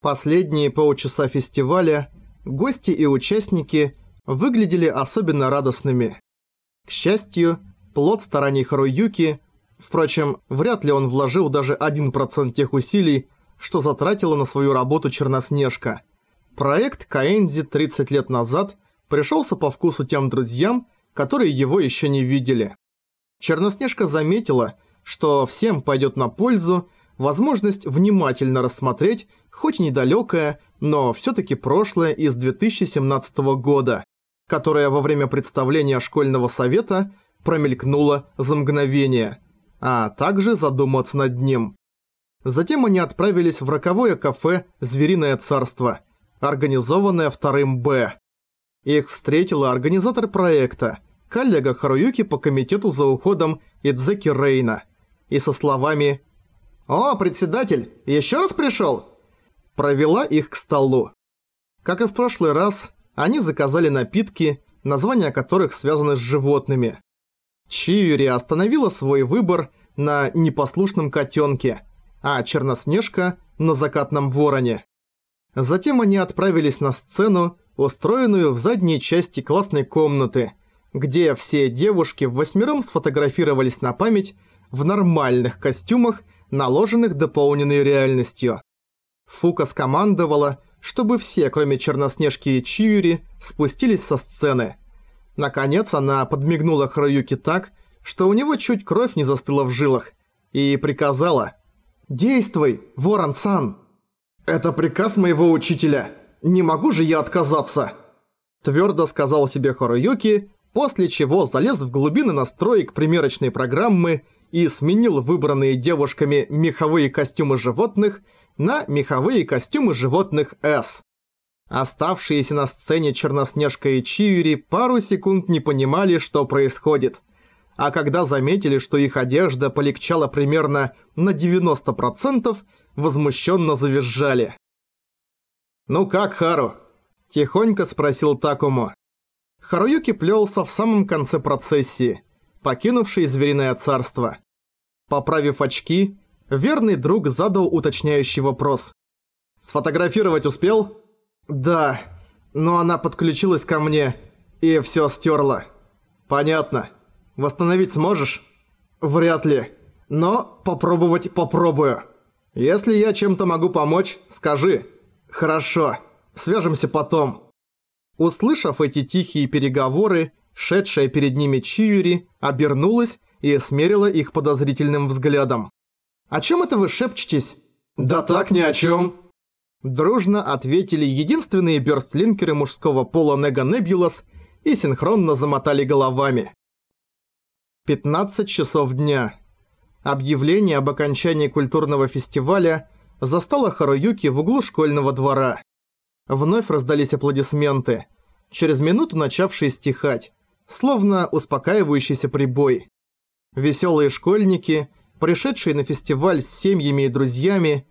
Последние полчаса фестиваля гости и участники выглядели особенно радостными. К счастью, плод стараний Харуюки, впрочем, вряд ли он вложил даже 1% тех усилий, что затратила на свою работу Черноснежка. Проект Каэнзи 30 лет назад пришелся по вкусу тем друзьям, которые его еще не видели. Черноснежка заметила, что всем пойдет на пользу возможность внимательно рассмотреть хоть и недалекое, но все-таки прошлое из 2017 года, которое во время представления школьного совета промелькнуло за мгновение, а также задуматься над ним. Затем они отправились в роковое кафе «Звериное царство», организованное вторым «Б». Их встретила организатор проекта, коллега Харуюки по комитету за уходом Идзеки Рейна, и со словами «О, председатель, еще раз пришел?» провела их к столу. Как и в прошлый раз, они заказали напитки, названия которых связаны с животными. Чиури остановила свой выбор на непослушном котенке, а Черноснежка – на закатном вороне. Затем они отправились на сцену, устроенную в задней части классной комнаты, где все девушки в восьмером сфотографировались на память в нормальных костюмах, наложенных дополненной реальностью. Фука скомандовала, чтобы все, кроме Черноснежки и Чиури, спустились со сцены. Наконец она подмигнула Харуюки так, что у него чуть кровь не застыла в жилах, и приказала «Действуй, Ворон-сан!» «Это приказ моего учителя. Не могу же я отказаться!» Твердо сказал себе Харуюки, после чего залез в глубины настроек примерочной программы и сменил выбранные девушками меховые костюмы животных на меховые костюмы животных S. Оставшиеся на сцене Черноснежка и Чиури пару секунд не понимали, что происходит. А когда заметили, что их одежда полегчала примерно на 90%, возмущенно завизжали. «Ну как, Хару?» – тихонько спросил Такому. Харуюки плелся в самом конце процессии, покинувший звериное царство. Поправив очки, верный друг задал уточняющий вопрос. «Сфотографировать успел?» «Да, но она подключилась ко мне и всё стерла». «Понятно. Восстановить сможешь?» «Вряд ли. Но попробовать попробую. Если я чем-то могу помочь, скажи». «Хорошо. Свяжемся потом». Услышав эти тихие переговоры, шедшая перед ними Чиури обернулась и смерила их подозрительным взглядом. «О чем это вы шепчетесь?» «Да так ни о чем. Дружно ответили единственные бёрстлинкеры мужского пола Нега Небулас и синхронно замотали головами. 15 часов дня. Объявление об окончании культурного фестиваля застало Харуюки в углу школьного двора. Вновь раздались аплодисменты, через минуту начавшие стихать, словно успокаивающийся прибой. Веселые школьники, пришедшие на фестиваль с семьями и друзьями,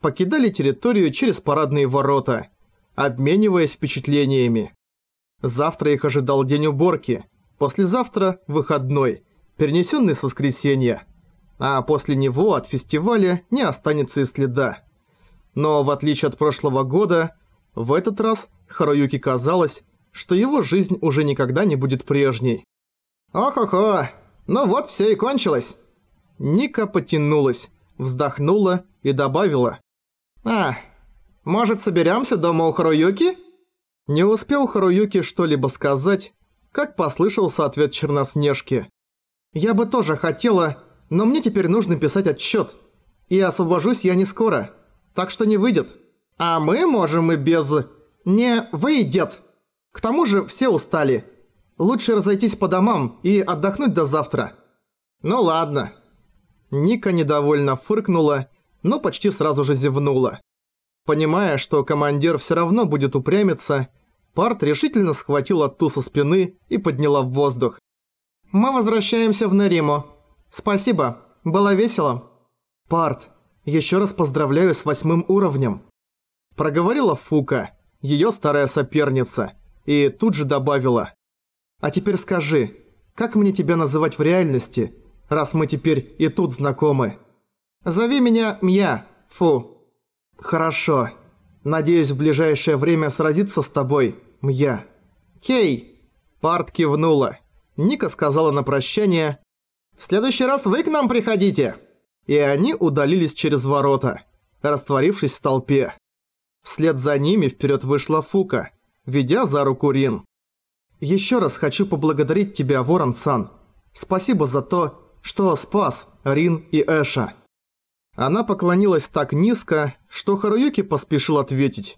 покидали территорию через парадные ворота, обмениваясь впечатлениями. Завтра их ожидал день уборки, послезавтра – выходной, перенесенный с воскресенья, а после него от фестиваля не останется и следа. Но в отличие от прошлого года, в этот раз Харуюки казалось, что его жизнь уже никогда не будет прежней. «Ох-охо, ну вот все и кончилось». Ника потянулась, вздохнула и добавила. «А, может соберемся дома у Харуюки?» Не успел Харуюки что-либо сказать, как послышался ответ Черноснежки. «Я бы тоже хотела, но мне теперь нужно писать отчет, и освобожусь я не скоро, так что не выйдет». А мы можем и без... Не выйдет. К тому же все устали. Лучше разойтись по домам и отдохнуть до завтра. Ну ладно. Ника недовольно фыркнула, но почти сразу же зевнула. Понимая, что командир все равно будет упрямиться, Парт решительно схватила ту со спины и подняла в воздух. «Мы возвращаемся в Нериму. Спасибо, было весело». «Парт, еще раз поздравляю с восьмым уровнем». Проговорила Фука, её старая соперница, и тут же добавила. «А теперь скажи, как мне тебя называть в реальности, раз мы теперь и тут знакомы?» «Зови меня Мья, Фу». «Хорошо. Надеюсь, в ближайшее время сразиться с тобой, Мья. Кей!» Парт кивнула. Ника сказала на прощание «В следующий раз вы к нам приходите!» И они удалились через ворота, растворившись в толпе. Вслед за ними вперед вышла Фука, ведя за руку Рин. «Еще раз хочу поблагодарить тебя, Ворон-сан. Спасибо за то, что спас Рин и Эша». Она поклонилась так низко, что Харуюки поспешил ответить.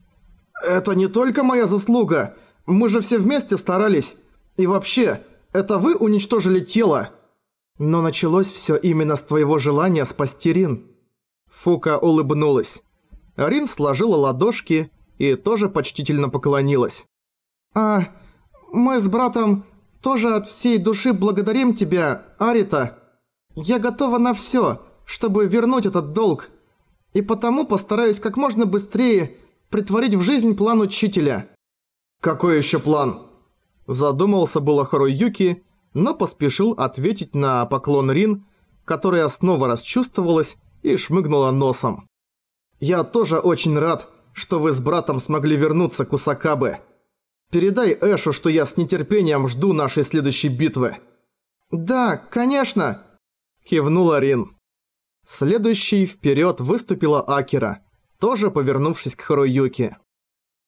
«Это не только моя заслуга. Мы же все вместе старались. И вообще, это вы уничтожили тело». Но началось все именно с твоего желания спасти Рин. Фука улыбнулась. Рин сложила ладошки и тоже почтительно поклонилась. «А, мы с братом тоже от всей души благодарим тебя, Арита. Я готова на всё, чтобы вернуть этот долг. И потому постараюсь как можно быстрее притворить в жизнь план учителя». «Какой ещё план?» Задумался было Харуюки, но поспешил ответить на поклон Рин, которая снова расчувствовалась и шмыгнула носом. «Я тоже очень рад, что вы с братом смогли вернуться к Усакабе. Передай Эшу, что я с нетерпением жду нашей следующей битвы». «Да, конечно!» – кивнула Рин. Следующей вперед выступила Акира, тоже повернувшись к Харуюке.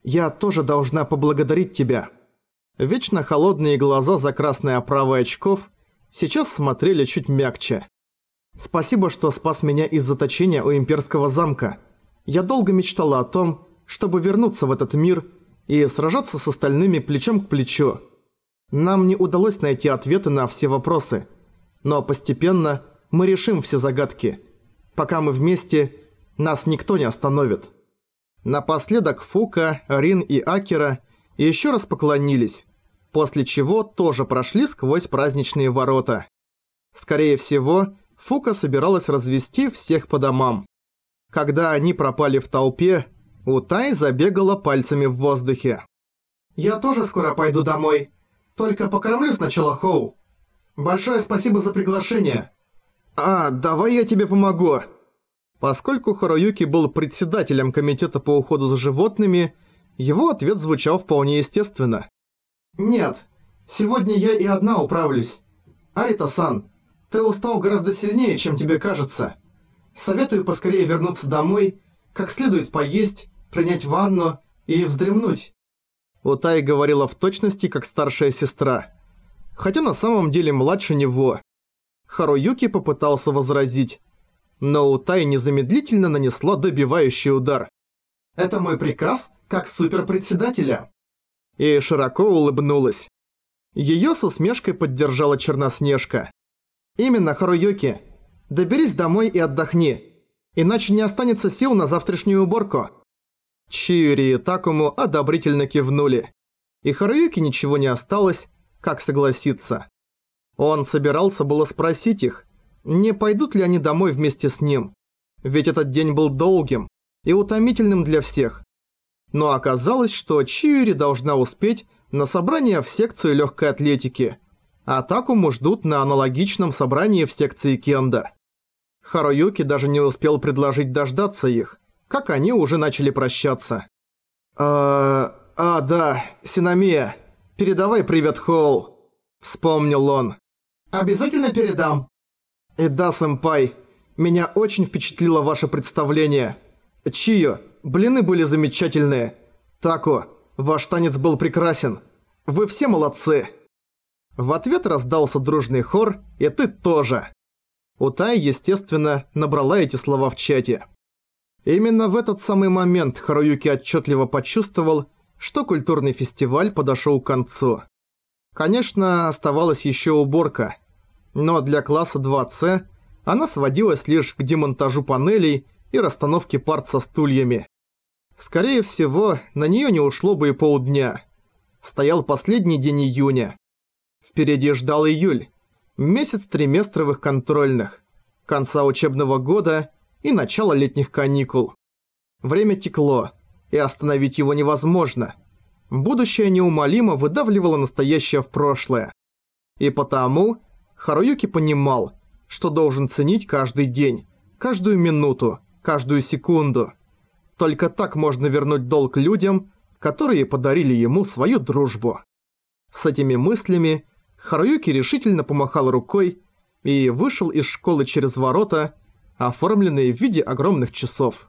«Я тоже должна поблагодарить тебя». Вечно холодные глаза за красной оправой очков сейчас смотрели чуть мягче. «Спасибо, что спас меня из заточения у имперского замка. Я долго мечтала о том, чтобы вернуться в этот мир и сражаться с остальными плечом к плечу. Нам не удалось найти ответы на все вопросы, но постепенно мы решим все загадки. Пока мы вместе, нас никто не остановит». Напоследок Фука, Рин и Акера еще раз поклонились, после чего тоже прошли сквозь праздничные ворота. Скорее всего, Фука собиралась развести всех по домам. Когда они пропали в толпе, Утай забегала пальцами в воздухе. «Я тоже скоро пойду домой. Только покормлю сначала Хоу. Большое спасибо за приглашение». «А, давай я тебе помогу». Поскольку Харуюки был председателем комитета по уходу за животными, его ответ звучал вполне естественно. «Нет, сегодня я и одна управлюсь. Арита-сан, ты устал гораздо сильнее, чем тебе кажется. Советую поскорее вернуться домой, как следует поесть, принять ванну и вздремнуть». Утай говорила в точности, как старшая сестра. Хотя на самом деле младше него. Харуюки попытался возразить, но Утай незамедлительно нанесла добивающий удар. «Это мой приказ, как суперпредседателя». И широко улыбнулась. Её с усмешкой поддержала Черноснежка. «Именно, Харуюки. Доберись домой и отдохни. Иначе не останется сил на завтрашнюю уборку». Чиури и Такому одобрительно кивнули. И Харуюки ничего не осталось, как согласиться. Он собирался было спросить их, не пойдут ли они домой вместе с ним. Ведь этот день был долгим и утомительным для всех. Но оказалось, что Чиури должна успеть на собрание в секцию легкой атлетики, а Такому ждут на аналогичном собрании в секции кенда. Харуюки даже не успел предложить дождаться их, как они уже начали прощаться. «А, а да, Синамия, передавай привет Хоу», — вспомнил он. «Обязательно передам», и да, сэмпай, меня очень впечатлило ваше представление. Чио, блины были замечательные. Тако, ваш танец был прекрасен. Вы все молодцы. В ответ раздался дружный хор, и ты тоже. Утай, естественно, набрала эти слова в чате. Именно в этот самый момент Харуюки отчетливо почувствовал, что культурный фестиваль подошел к концу. Конечно, оставалась еще уборка – но для класса 2С она сводилась лишь к демонтажу панелей и расстановке парт со стульями. Скорее всего, на нее не ушло бы и полдня. Стоял последний день июня. Впереди ждал июль, месяц триместровых контрольных, конца учебного года и начало летних каникул. Время текло, и остановить его невозможно. Будущее неумолимо выдавливало настоящее в прошлое. И потому Харуюки понимал, что должен ценить каждый день, каждую минуту, каждую секунду. Только так можно вернуть долг людям, которые подарили ему свою дружбу. С этими мыслями Харуюки решительно помахал рукой и вышел из школы через ворота, оформленные в виде огромных часов.